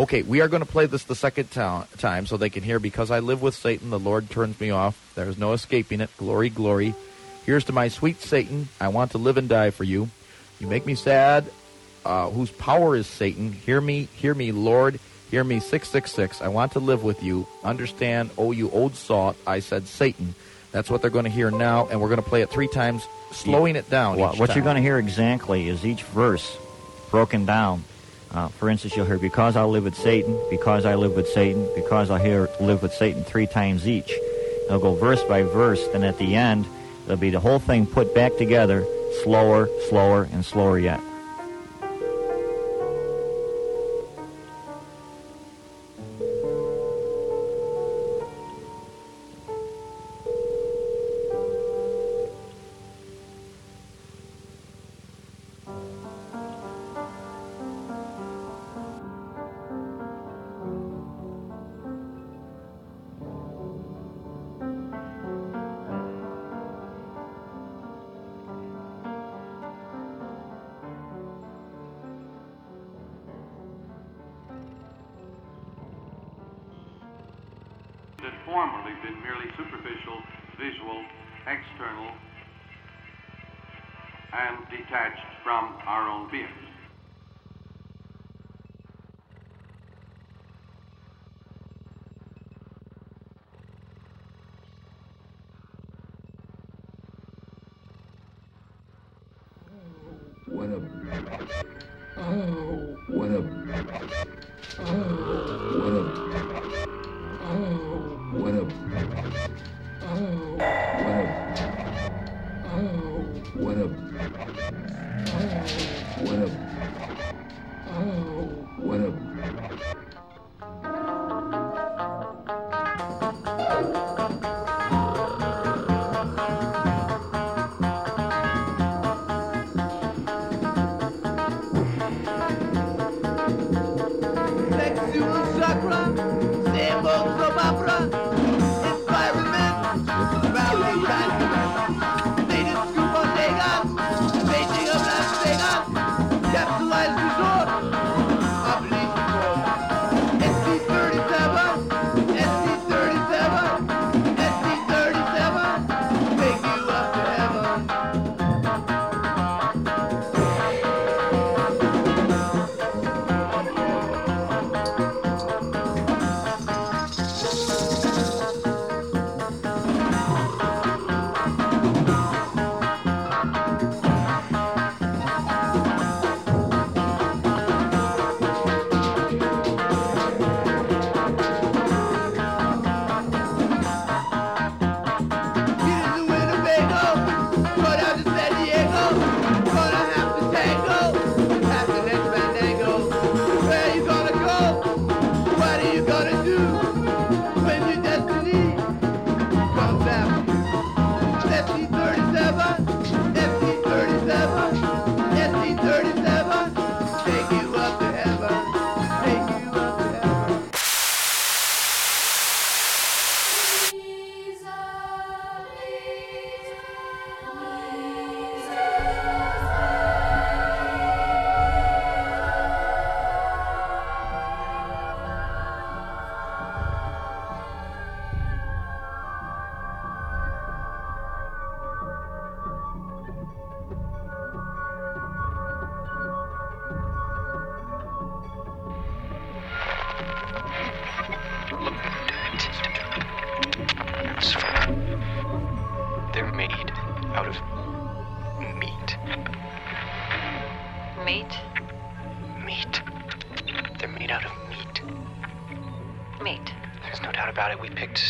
Okay, we are going to play this the second to- time so they can hear. Because I live with Satan, the Lord turns me off. There is no escaping it. Glory, glory. Here's to my sweet Satan. I want to live and die for you. You make me sad. Uh, whose power is Satan? Hear me, hear me, Lord. Hear me, 666. I want to live with you. Understand, oh, you old salt. I said Satan. That's what they're going to hear now, and we're going to play it three times, slowing it down. Well, what time. you're going to hear exactly is each verse broken down. Uh, for instance, you'll hear, because I live with Satan, because I live with Satan, because I hear live with Satan three times each. They'll go verse by verse, then at the end, there'll be the whole thing put back together, slower, slower, and slower yet.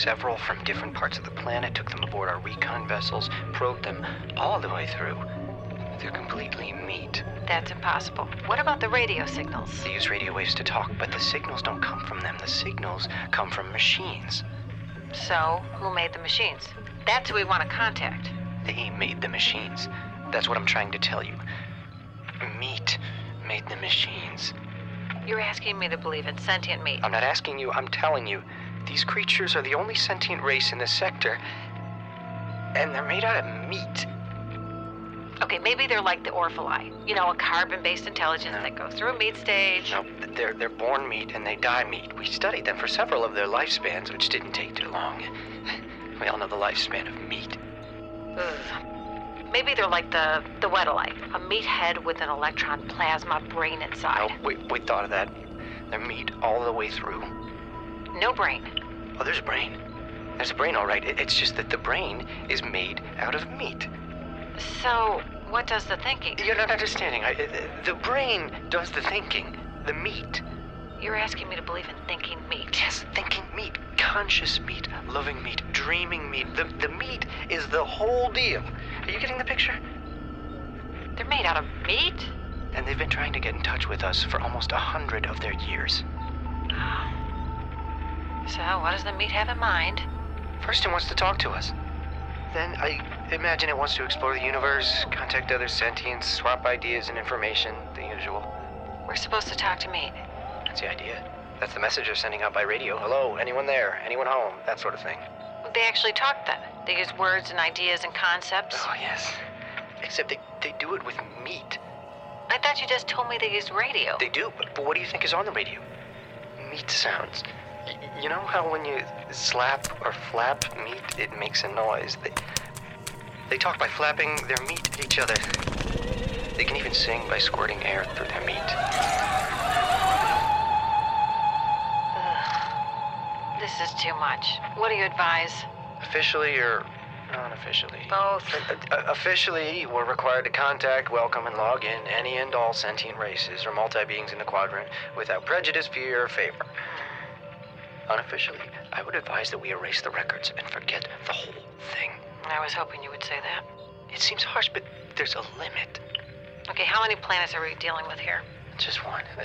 Several from different parts of the planet, took them aboard our recon vessels, probed them all the way through. They're completely meat. That's impossible. What about the radio signals? They use radio waves to talk, but the signals don't come from them. The signals come from machines. So, who made the machines? That's who we want to contact. They made the machines. That's what I'm trying to tell you. Meat made the machines. You're asking me to believe in sentient meat. I'm not asking you, I'm telling you. These creatures are the only sentient race in this sector, and they're made out of meat. Okay, maybe they're like the Orfolei. You know, a carbon-based intelligence that goes through a meat stage. No, they're, they're born meat and they die meat. We studied them for several of their lifespans, which didn't take too long. We all know the lifespan of meat. Ugh. Maybe they're like the the Weddilei, a meathead with an electron plasma brain inside. No, we, we thought of that. They're meat all the way through. No brain. Oh, there's a brain. There's a brain, all right. It's just that the brain is made out of meat. So, what does the thinking? You're not understanding. I, the brain does the thinking. The meat. You're asking me to believe in thinking meat. Yes, thinking meat, conscious meat, loving meat, dreaming meat. The, the meat is the whole deal. Are you getting the picture? They're made out of meat? And they've been trying to get in touch with us for almost a hundred of their years. Oh, So, what does the meat have in mind? First, it wants to talk to us. Then, I imagine it wants to explore the universe, contact other sentients, swap ideas and information, the usual. We're supposed to talk to meat. That's the idea. That's the message they're sending out by radio. Hello, anyone there? Anyone home? That sort of thing. They actually talk then. They use words and ideas and concepts. Oh, yes. Except they, they do it with meat. I thought you just told me they used radio. They do, but, but what do you think is on the radio? Meat sounds. You know how when you slap or flap meat, it makes a noise? They, they talk by flapping their meat at each other. They can even sing by squirting air through their meat. This is too much. What do you advise? Officially or unofficially? Both. Uh, uh, Officially, we're required to contact, welcome, and log in any and all sentient races or multi beings in the quadrant without prejudice, fear, or favor. Unofficially, I would advise that we erase the records and forget the whole thing. I was hoping you would say that. It seems harsh, but there's a limit. Okay, how many planets are we dealing with here? Just one. Uh,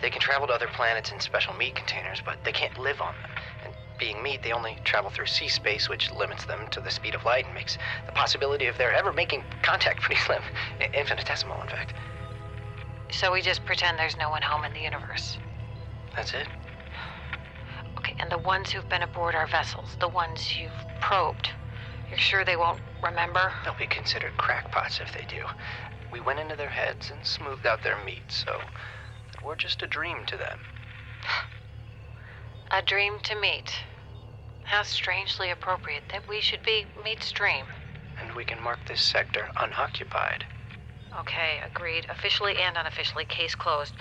They can travel to other planets in special meat containers, but they can't live on them. And being meat, they only travel through C space, which limits them to the speed of light and makes the possibility of their ever making contact pretty slim. Infinitesimal, in fact. So we just pretend there's no one home in the universe. That's it. And the ones who've been aboard our vessels, the ones you've probed, you're sure they won't remember? They'll be considered crackpots if they do. We went into their heads and smoothed out their meat, so that we're just a dream to them. A dream to meat. How strangely appropriate that we should be meat's dream. And we can mark this sector unoccupied. Okay, agreed. Officially and unofficially, case closed.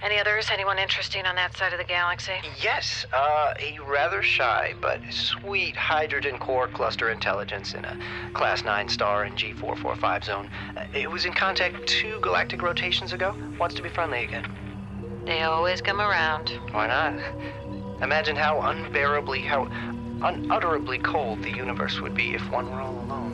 Any others? Anyone interesting on that side of the galaxy? Yes, uh, a rather shy but sweet hydrogen core cluster intelligence in a Class 9 star in G445 zone. Uh, it was in contact two galactic rotations ago. Wants to be friendly again. They always come around. Why not? Imagine how unbearably, how unutterably cold the universe would be if one were all alone.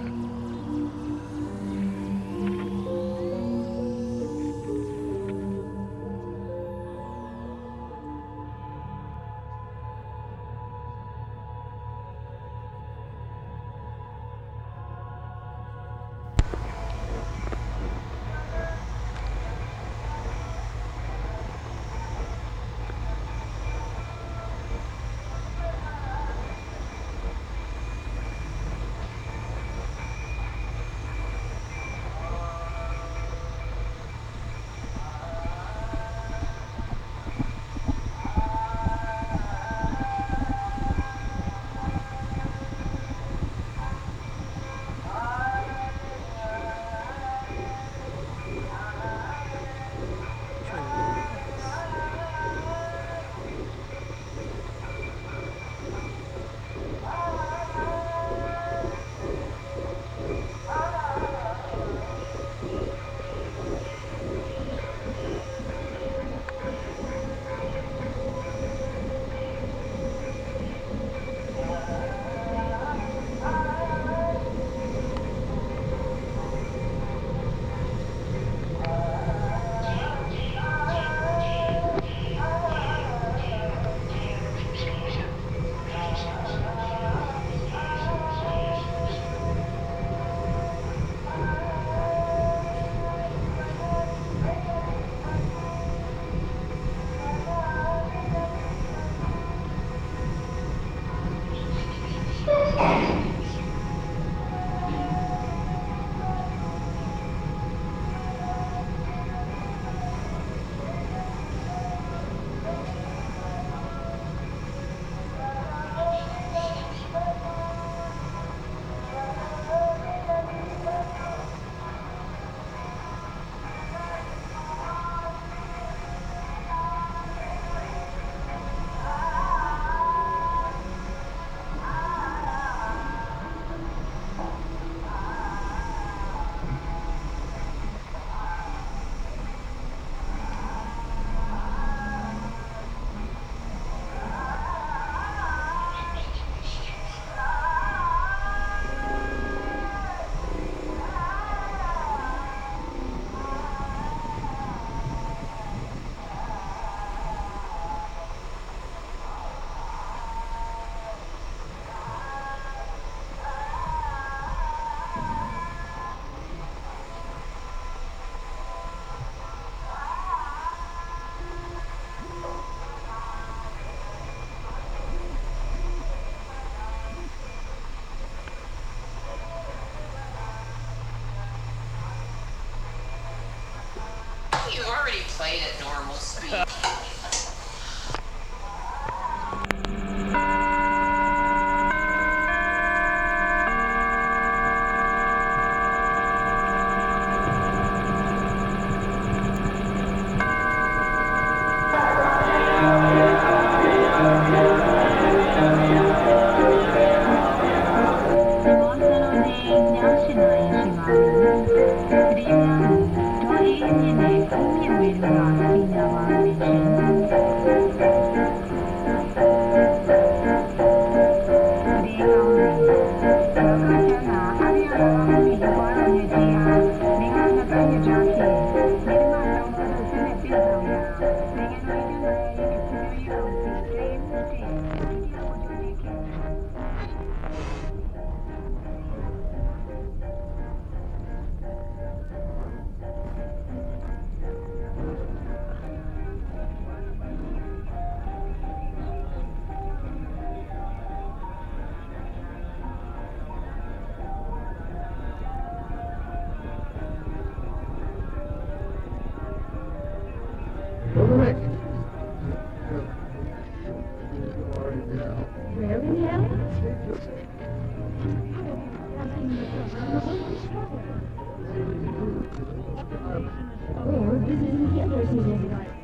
Played at normal speed. This is the other significant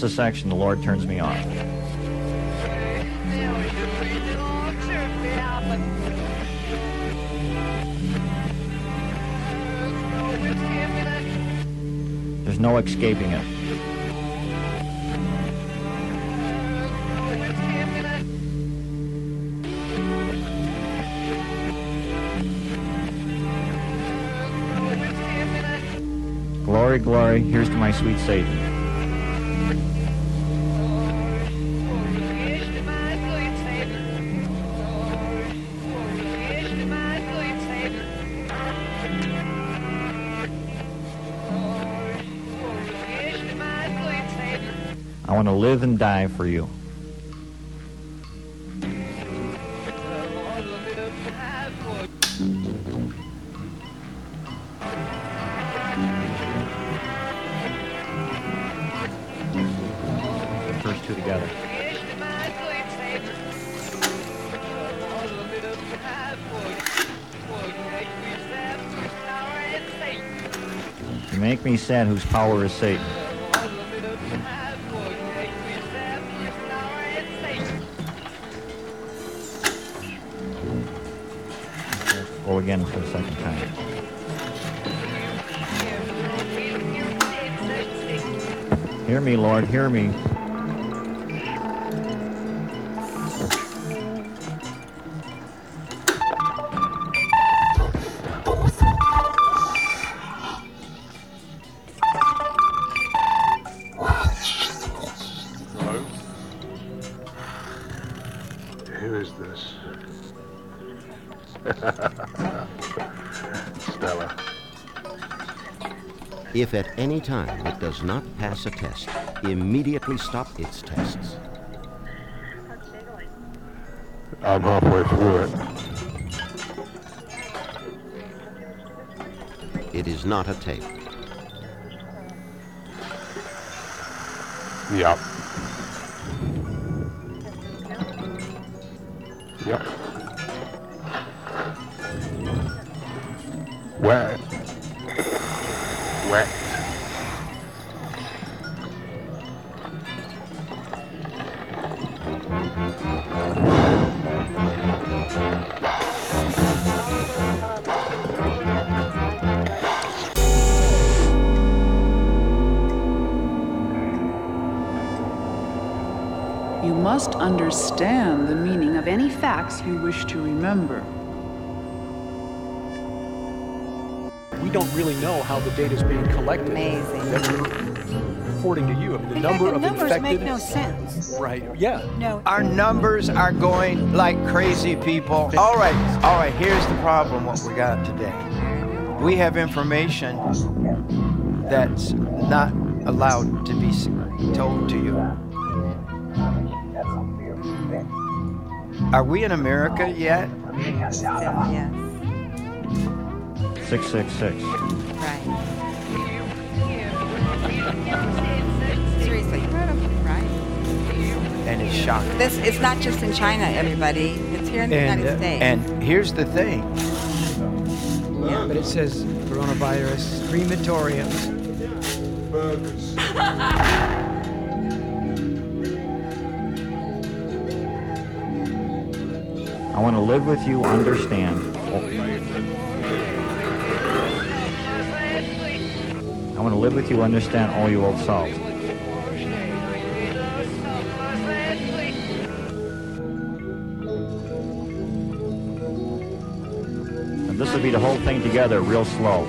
The section the Lord turns me on. There's no escaping it. Glory, glory, here's to my sweet Satan. live and die for you. First two together. Make me sad whose power is Satan. Again for the second time. Hear me, Lord, hear me. If at any time it does not pass a test, immediately stop its tests. I'm halfway through it. It is not a tape. Yep. Yep. Any you wish to remember. We don't really know how the data is being collected. Amazing. That's reporting to you. I mean, the number the of numbers infected. make no sense. Right. Yeah. No. Our numbers are going like crazy, people. All right, all right, here's the problem what we got today. We have information that's not allowed to be told to you. Are we in America yet? Yes. 666. Right. Seriously, right? And it's shocking. This it's not just in China, everybody. It's here in the And, United uh, States. and here's the thing. Yeah, but it says coronavirus crematoriums. Burgers. I want to live with you, understand. I want to live with you, understand all you old salt. And this will be the whole thing together, real slow.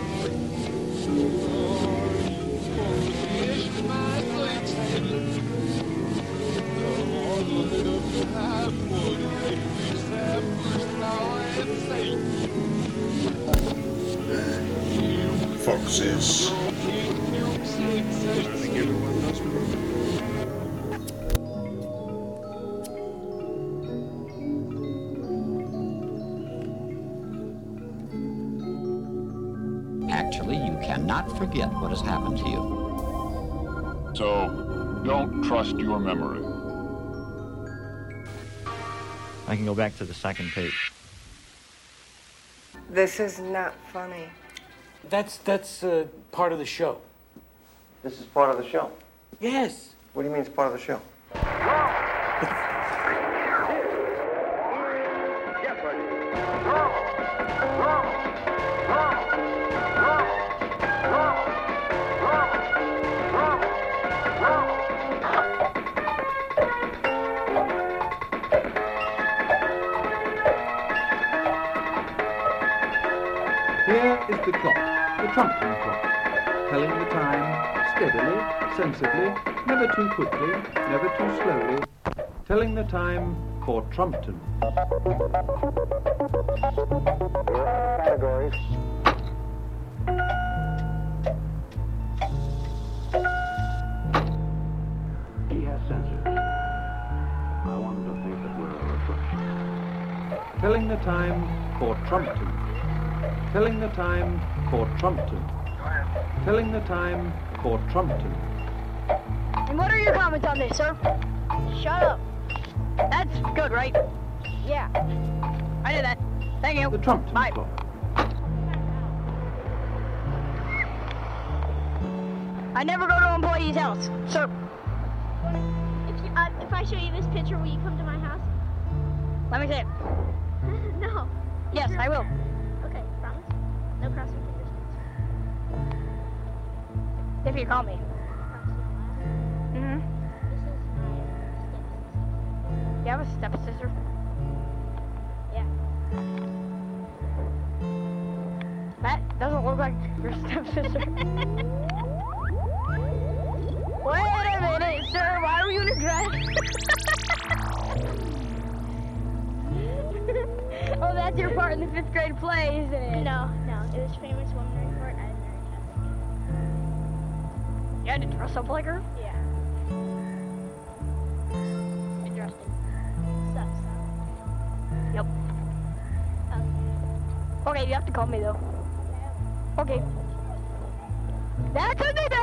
Forget what has happened to you. So, don't trust your memory. I can go back to the second page. This is not funny. That's that's uh, part of the show. This is part of the show. Yes. What do you mean it's part of the show? too quickly, never too slowly, telling the time for Trumpton. Categories. He has sensors. I want to think that we're refreshed. Telling the time for Trumpton. Telling the time for Trumpton. Telling the time for Trumpton. And what are your comments on this, sir? Shut up. That's good, right? Yeah. I did that. Thank you. The Trumpton Bye. I never go to employee's house. sir. If, you, uh, if I show you this picture, will you come to my house? let me see it. no. Yes, I will. Okay, promise? No crossing fingers. If you call me. You have a stepsister? Yeah. That doesn't look like your stepsister. Wait a minute, sir. Why are you in a dress? oh, that's your part in the fifth grade play, isn't it? No, no. It was famous woman report. I didn't know You had to dress up like her? Okay, you have to call me though. Okay. That's they did.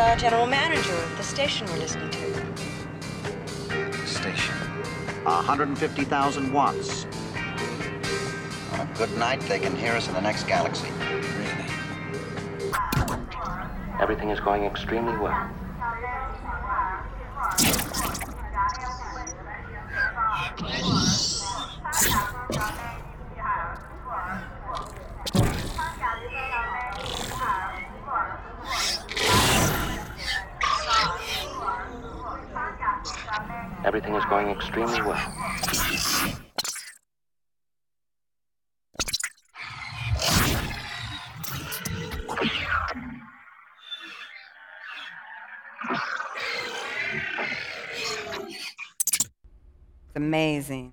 Uh, general manager of the station we're listening to. Station. 150,000 watts. Well, good night. They can hear us in the next galaxy. Really? Everything is going extremely well. Everything is going extremely well. It's amazing.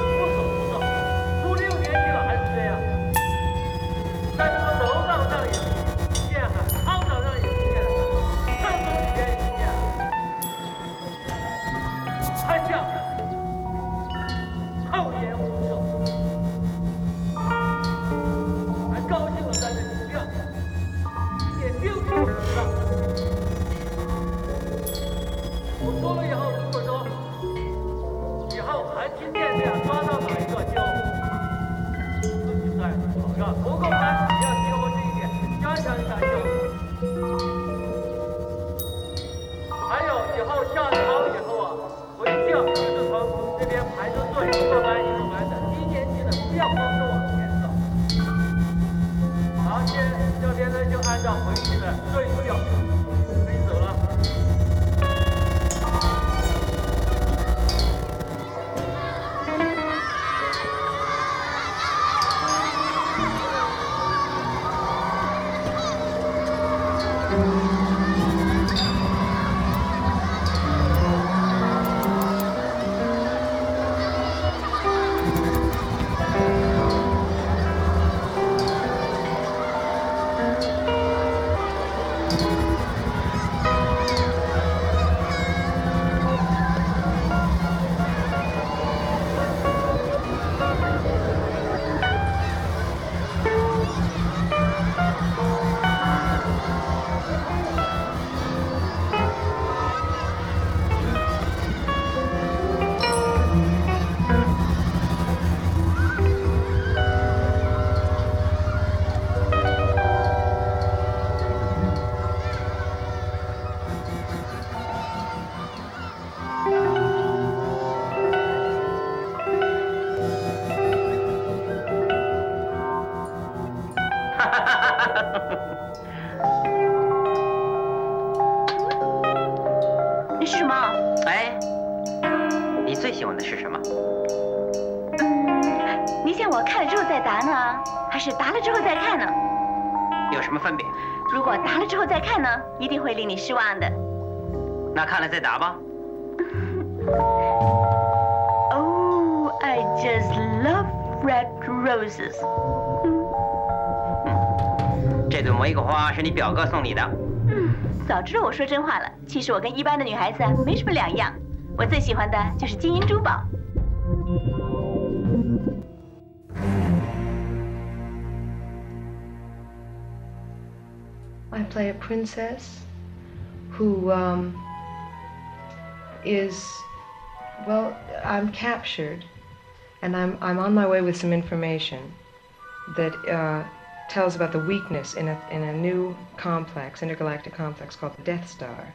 了之后再看呢？有什么分别？如果答了之后再看呢，一定会令你失望的。那看了再答吧。Oh, I just love red roses. 这朵玫瑰花是你表哥送你的。嗯，早知道我说真话了。其实我跟一般的女孩子啊没什么两样，我最喜欢的就是金银珠宝。Play a princess who um, is, well, I'm captured, and I'm, I'm on my way with some information that uh, tells about the weakness in a, in a new complex, intergalactic complex called the Death Star.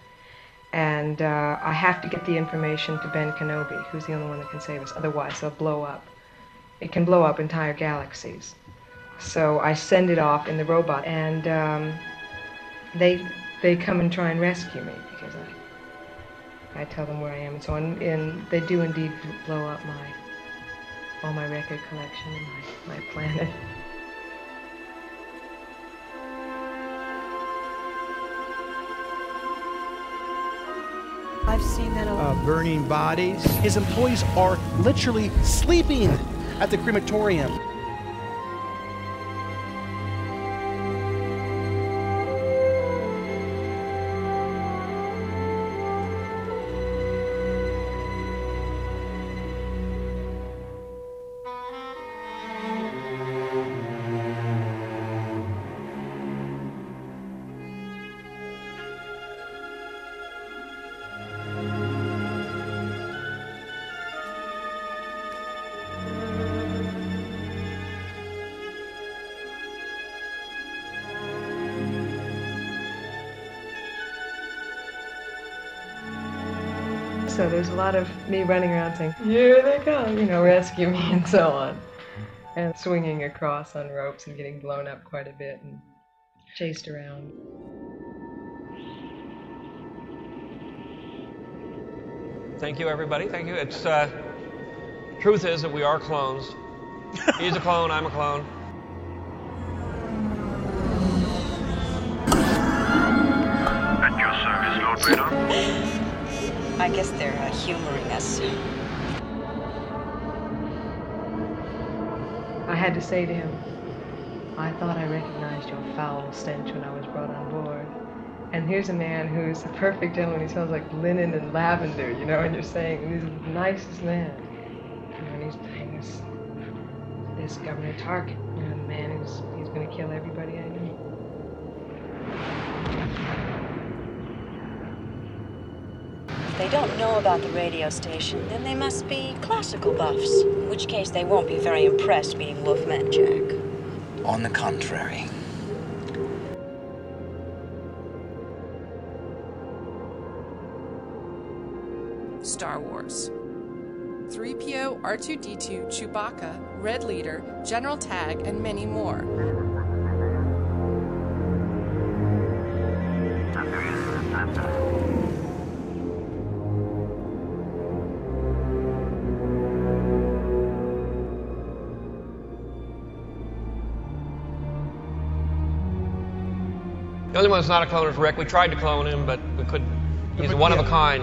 And uh, I have to get the information to Ben Kenobi, who's the only one that can save us. Otherwise, they'll blow up. It can blow up entire galaxies. So I send it off in the robot, and um, they they come and try and rescue me because I I tell them where I am and so on. And they do indeed blow up my all my record collection and my, my planet. I've seen that. Uh, burning bodies. His employees are literally sleeping at the crematorium. There's a lot of me running around saying, "Here they come!" You know, rescue me and so on, and swinging across on ropes and getting blown up quite a bit and chased around. Thank you, everybody. Thank you. It's uh, truth is that we are clones. He's a clone. I'm a clone. At your service, Lord Vader. I guess they're uh, humoring us. I had to say to him, I thought I recognized your foul stench when I was brought on board. And here's a man who's a perfect gentleman. He smells like linen and lavender, you know, and you're saying, he's the nicest man. You know, and he's playing this, this Governor Tarkin, you know, the man who's he's going to kill everybody I know. If they don't know about the radio station, then they must be classical buffs. In which case, they won't be very impressed meeting Wolfman Jack. On the contrary. Star Wars. 3PO, R2D2, Chewbacca, Red Leader, General Tag, and many more. The only one that's not a clone is Rick. We tried to clone him, but we couldn't. He's one of a kind.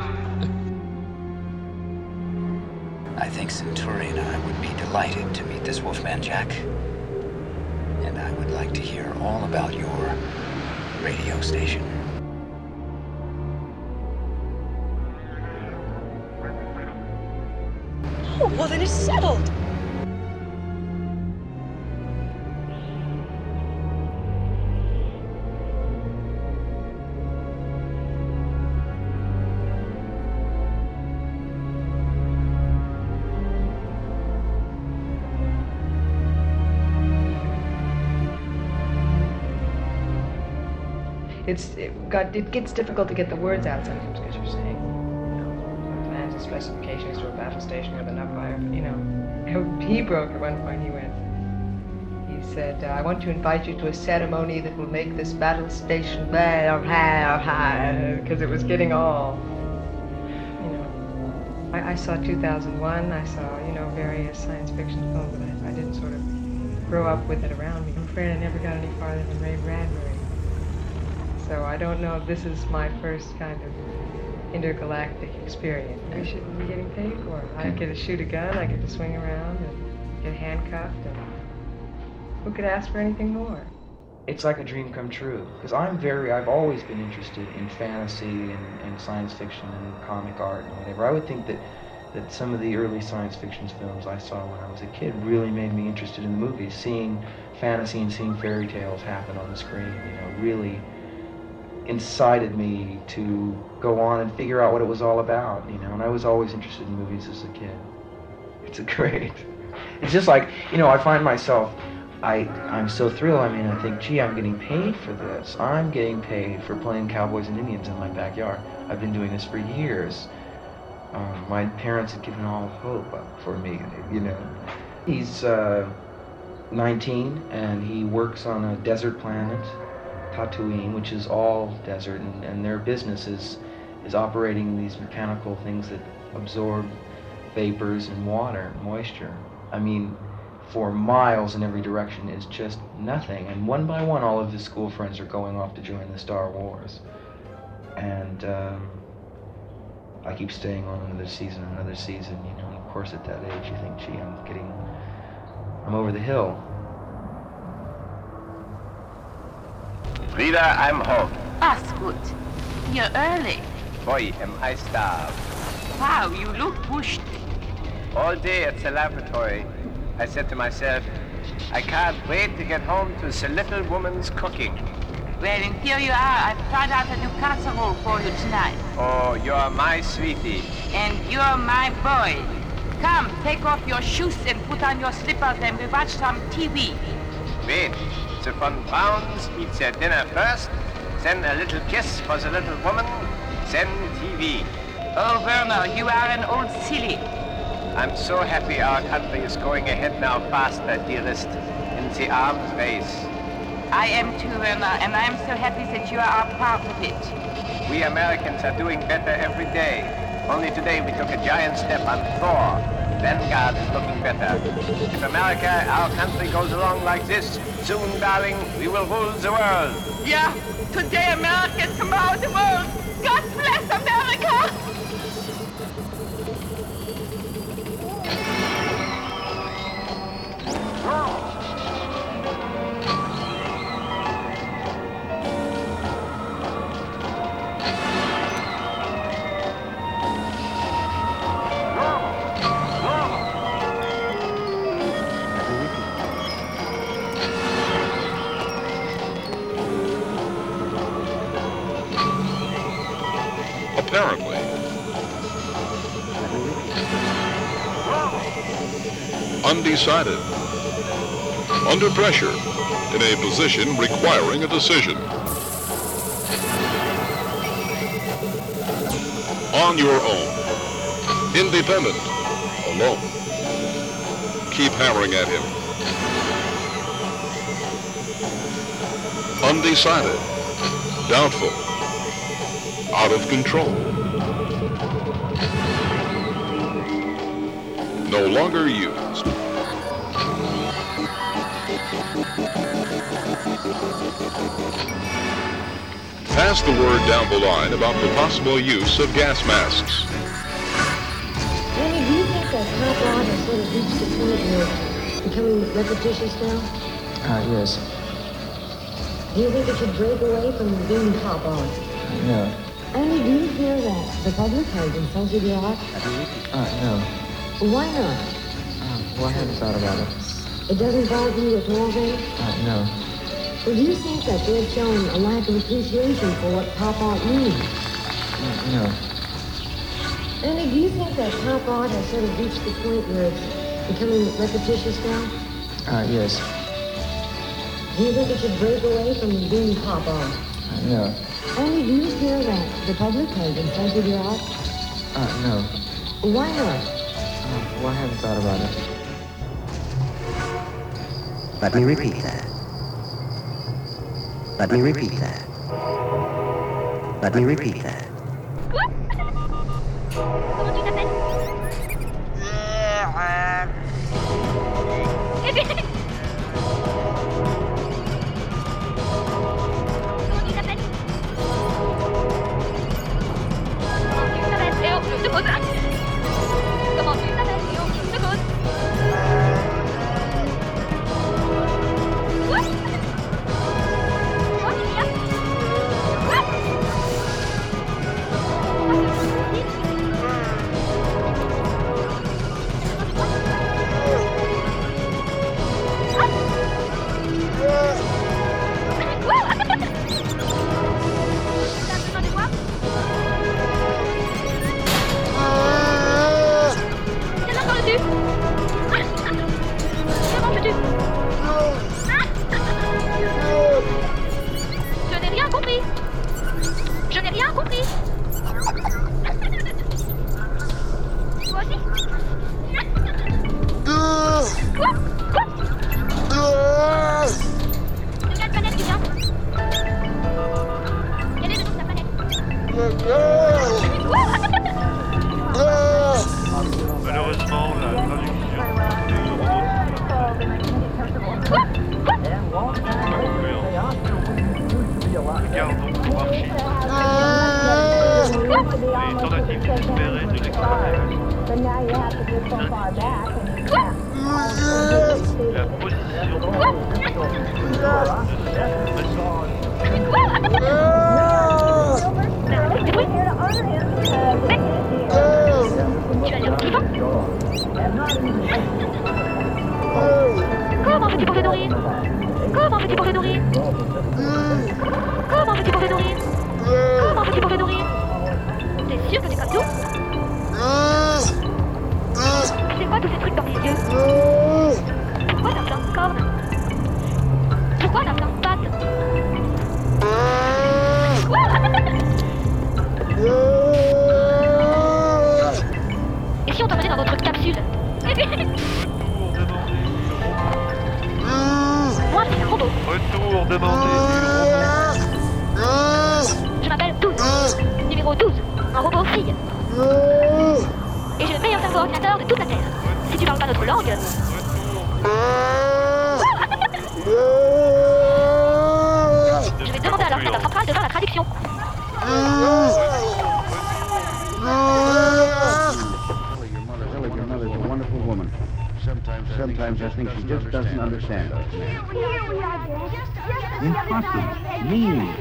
I think Centuri and I would be delighted to meet this Wolfman Jack. And I would like to hear all about your radio station. It's it got it gets difficult to get the words out sometimes because you're saying, you know, plans and specifications to a battle station with enough fire. You know, he broke at one point. He went. He said, uh, "I want to invite you to a ceremony that will make this battle station because it was getting all I saw 2001. I saw, you know, various science fiction films, but I, I didn't sort of grow up with it around me. I'm afraid I never got any farther than Ray Bradbury. So I don't know if this is my first kind of intergalactic experience. I shouldn't be getting paid for it. I get to shoot a gun, I get to swing around and get handcuffed, and who could ask for anything more? It's like a dream come true. Because I'm very, I've always been interested in fantasy and, and science fiction and comic art and whatever. I would think that that some of the early science fiction films I saw when I was a kid really made me interested in the movies. Seeing fantasy and seeing fairy tales happen on the screen, you know, really incited me to go on and figure out what it was all about, you know. And I was always interested in movies as a kid. It's a great. It's just like, you know, I find myself I, I'm so thrilled. I mean, I think, gee, I'm getting paid for this. I'm getting paid for playing cowboys and Indians in my backyard. I've been doing this for years. Um, my parents had given all hope up for me, you know. He's uh, 19 and he works on a desert planet, Tatooine, which is all desert, and, and their business is, is operating these mechanical things that absorb vapors and water, moisture. I mean, for miles in every direction is just nothing. And one by one, all of his school friends are going off to join the Star Wars. And um, I keep staying on another season, another season, you know. And of course, at that age, you think, gee, I'm getting, I'm over the hill. Rita, I'm home. That's good. You're early. Boy, am I starved. Wow, you look pushed. All day at the laboratory, I said to myself, I can't wait to get home to the little woman's cooking. Well, and here you are. I've tried out a new casserole for you tonight. Oh, you're my sweetie. And you're my boy. Come, take off your shoes and put on your slippers and we watch some TV. Wait, the von Brauns eat their dinner first, then a little kiss for the little woman, then TV. Oh, Werner, you are an old silly. I'm so happy our country is going ahead now faster, dearest, in the arms race. I am too, Werner, and I am so happy that you are a part of it. We Americans are doing better every day. Only today we took a giant step on Thor. Vanguard is looking better. If America, our country, goes along like this, soon, darling, we will rule the world. Yeah, today America, tomorrow the world. God bless America! Apparently. Undecided. Under pressure. In a position requiring a decision. On your own. Independent. Alone. Keep hammering at him. Undecided. Doubtful out of control. No longer used. Pass the word down the line about the possible use of gas masks. Danny, do you think that pop art has sort of reached the point where it's becoming repetitious now? Uh, yes. Do you think it should break away from being pop art? No. Andy, do you feel that the public has insulted your art? Uh, no. Why not? Uh, well, I haven't thought about it. It doesn't bother you at all, then? Uh, no. Well, do you think that they've shown a lack of appreciation for what pop art means? Uh, no. Andy, do you think that pop art has sort of reached the point where it's becoming repetitious now? Uh, yes. Do you think it should break away from being pop art? Uh, no. Andy, do you feel that the public has insulted your art? Uh, no. Why not? Uh, well, I haven't thought about it. Let me repeat that. Let me repeat that. Let me repeat that. Comment understand us. Impossible. Mean.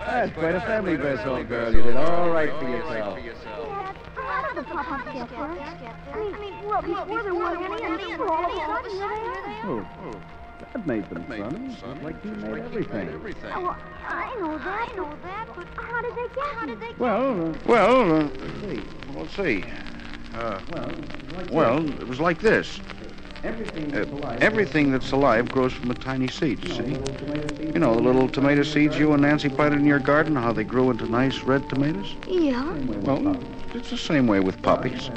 That's quite a family dress, old girl. You did all right for yourself. How did the pop-up get? I mean, well, before there weren't any, and then all of a sudden, here they are. Oh, that made them sons. Just like you made everything. Oh, I know that, I know that, but how did they get How did they Well, uh, Well, uh, let's see. Uh, well, it was like this. everything that's Uh, everything that's alive grows from a tiny seed, you see? You know, the little tomato seeds you and Nancy planted in your garden, how they grew into nice red tomatoes? Yeah. Well, it's the same way with puppies.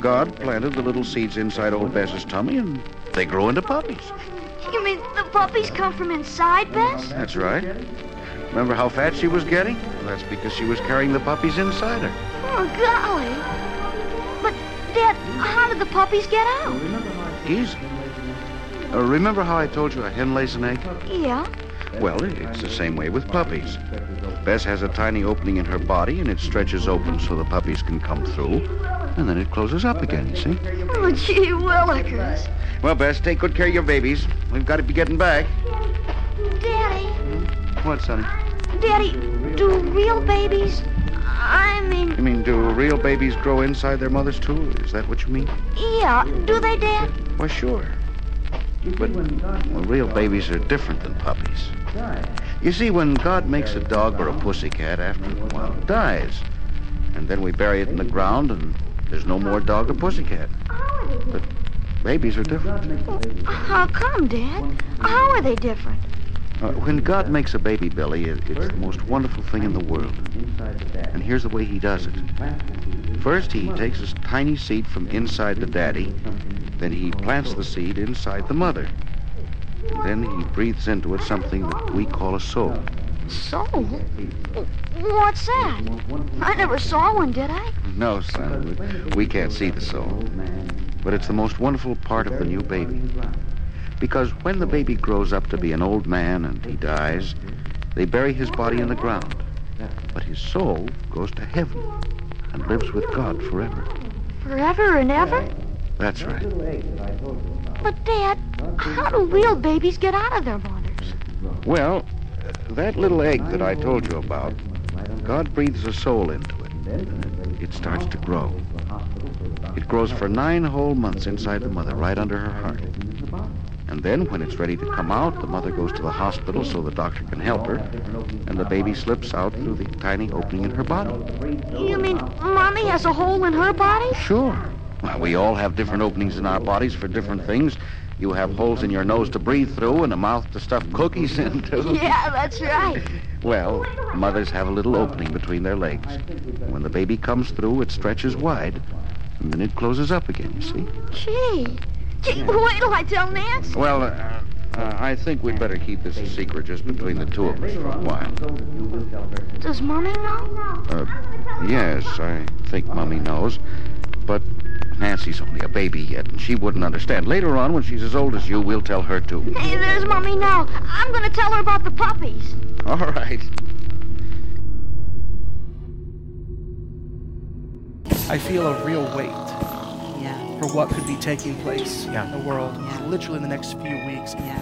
God planted the little seeds inside old Bess's tummy, and they grow into puppies. You mean the puppies come from inside Bess? That's right. Remember how fat she was getting? Well, that's because she was carrying the puppies inside her. Oh, golly. But, Dad, how did the puppies get out? Easy. Uh, remember how I told you a hen lays an egg? Yeah. Well, it's the same way with puppies. Bess has a tiny opening in her body, and it stretches open so the puppies can come through, and then it closes up again, you see? Oh, gee willikers. Well, Bess, take good care of your babies. We've got to be getting back. Daddy, What, sonny? Daddy, do real babies, I mean, You mean, do real babies grow inside their mothers, too? Is that what you mean? yeah, do they, Dad? Why, sure. But well, real babies are different than puppies. You see, when God makes a dog or a pussycat, after a while it dies. And then we bury it in the ground, and there's no more dog or pussy pussycat. But babies are different. How come, Dad? How are they different? Uh, when God makes a baby, Billy, it, it's the most wonderful thing in the world. And here's the way he does it. First, he takes a tiny seed from inside the daddy. Then he plants the seed inside the mother. And then he breathes into it something that we call a soul. Soul? What's that? I never saw one, did I? No, son. We- We can't see the soul. But it's the most wonderful part of the new baby. Because when the baby grows up to be an old man and he dies, they bury his body in the ground. But his soul goes to heaven and lives with God forever. Forever and ever? That's right. But, Dad, how do real babies get out of their mothers? Well, that little egg that I told you about, God breathes a soul into it. It starts to grow. It grows for nine whole months inside the mother, right under her heart. And then, when it's ready to come out, the mother goes to the hospital so the doctor can help her, and the baby slips out through the tiny opening in her body. You mean Mommy has a hole in her body? Sure. Well, we all have different openings in our bodies for different things. You have holes in your nose to breathe through and a mouth to stuff cookies into. Yeah, that's right. Well, mothers have a little opening between their legs. When the baby comes through, it stretches wide, and then it closes up again, you see? Gee. Gee, wait till I tell Nancy. Well, uh, uh, I think we'd better keep this a secret just between the two of us for a while. Does Mommy know? Uh, yes, I think Mummy knows. But Nancy's only a baby yet, and she wouldn't understand. Later on, when she's as old as you, we'll tell her too. Hey, there's Mommy now. I'm gonna tell her about the puppies. All right. I feel a real weight Yeah. for what could be taking place Yeah. in the world, Yeah. literally in the next few weeks. Yeah.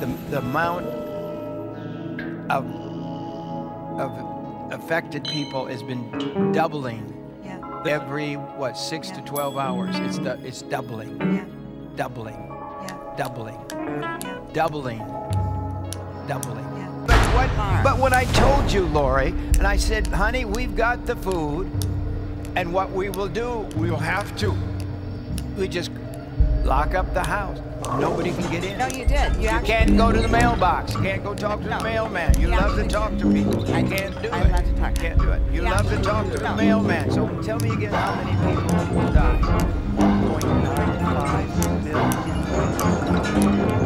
The, the amount of, of affected people has been doubling Yeah. Every, what, six to 12 hours. It's, du- it's doubling. Yeah. Doubling. Yeah. Doubling. Yeah. Doubling. Doubling. Yeah. But what, but what I told you, Lori, and I said, honey, we've got the food, and what we will do, we will have to. We just lock up the house. Nobody can get in. No, you did. You, You can't go to the mailbox. You can't go talk to No. the mailman. You Yeah, love to talk to people. You I- can't do I it. love to talk. You can't do it. You Yeah. love to talk to the mailman. So tell me again how many people will die. 1.95 million.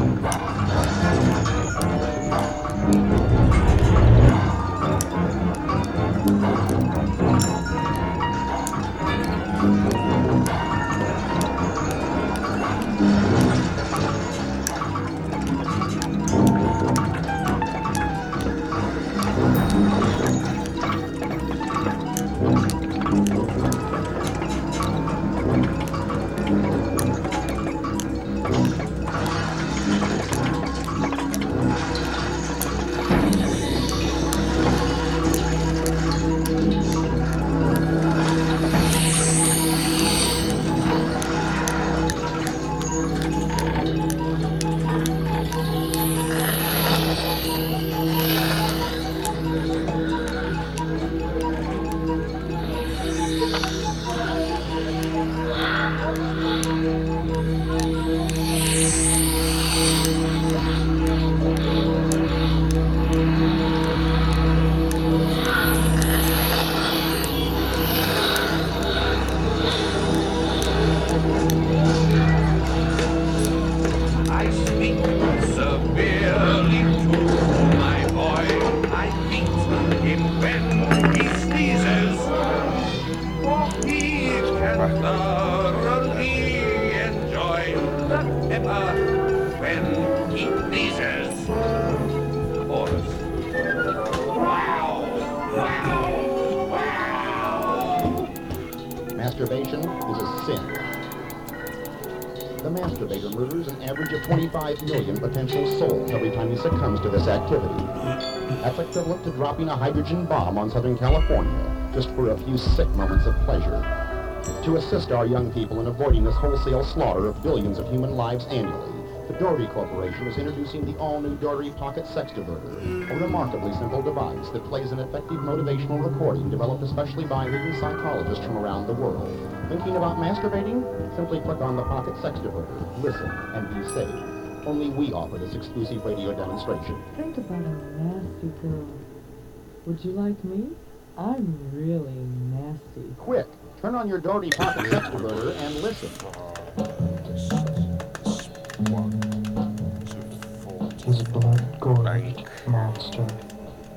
Potential souls every time he succumbs to this activity. That's equivalent to dropping a hydrogen bomb on Southern California just for a few sick moments of pleasure. To assist our young people in avoiding this wholesale slaughter of billions of human lives annually, the Dory Corporation is introducing the all-new Dory Pocket Sex Diverter, a remarkably simple device that plays an effective motivational recording developed especially by leading psychologists from around the world. Thinking about masturbating? Simply click on the Pocket Sex Diverter, listen, and be safe. Only we offer this exclusive radio demonstration. Think about a nasty girl. Would you like me? I'm really nasty. Quick, turn on your Dory Pocket Sex Diverter and listen. His blood gorged monster.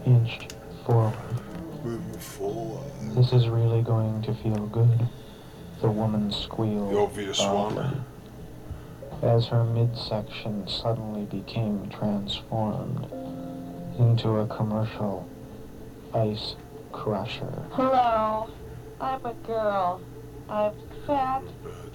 inched forward. Moving forward. This is really going to feel good. The woman squealed. The obvious one. As her midsection suddenly became transformed into a commercial ice crusher. Hello, I'm a girl. I'm fat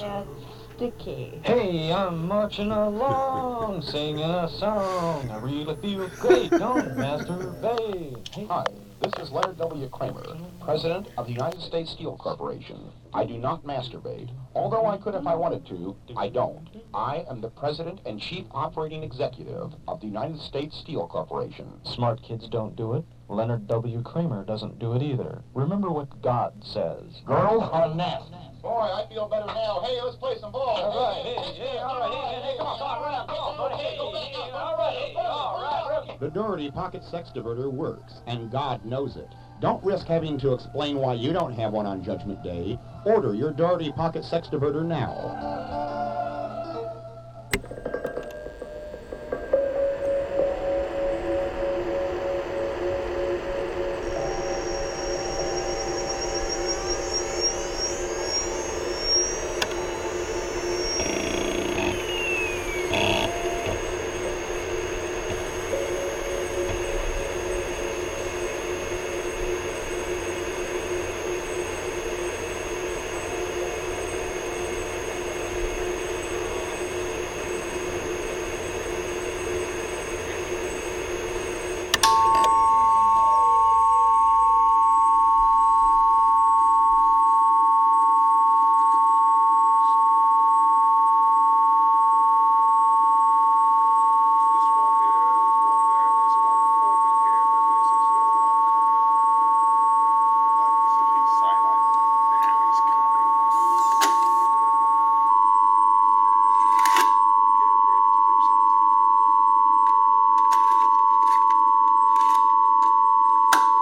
and sticky. Hey, I'm marching along, singing a song. I really feel great, don't masturbate. Hey. Hi, this is Leonard W. Kramer, President of the United States Steel Corporation. I do not masturbate. Although I could if I wanted to, I don't. I am the President and Chief Operating Executive of the United States Steel Corporation. Smart kids don't do it. Leonard W. Kramer doesn't do it either. Remember what God says. Girls are nasty. Boy, I feel better now. Hey, let's play some ball. All right, hey, hey, all right, hey, hey, hey, come on, all right, come on, buddy. Hey, go back up. All right, hey, all right. The Doherty pocket sex diverter works, and God knows it. Don't risk having to explain why you don't have one on Judgment Day. Order your Doherty pocket sex diverter now.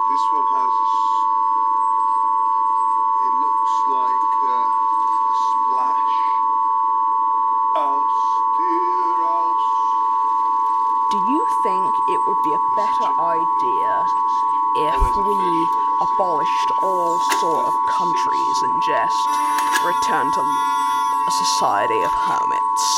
This one has. It looks like uh, a splash. House, dear house. Do you think it would be a better idea if we abolished all sort of countries and just returned to a society of hermits?